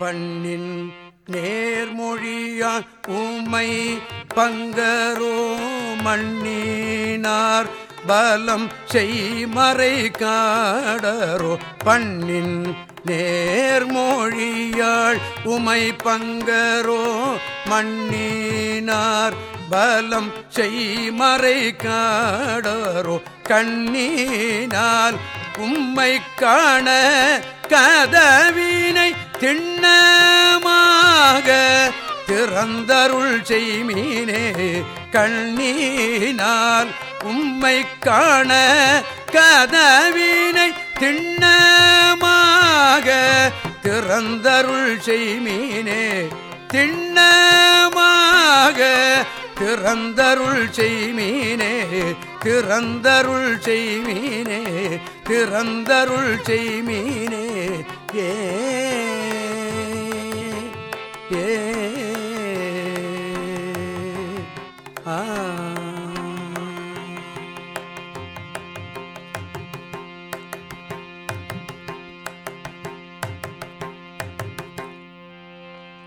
பண்ணின் நேர்மொழியா உமை பங்கரோ மண்ணினார் பலம் செய்மறை காடரோ பண்ணின் நேர்மொழியாள் உமை பங்கரோ மண்ணினார் பலம் செய்மறை காடரோ கண்ணீனால் உம்மை காண கதவி திண்ணமாக திறந்தருள் செய்மீனே கண்ணீனால் உம்மை காண கதவினை திண்ணமாக திறந்தருள் செய்மீனே திண்ணமாக திறந்தருள் செய்மீனே திறந்தருள் செய்மீனே திறந்தருள் செய்மீனே ஏ ஆ.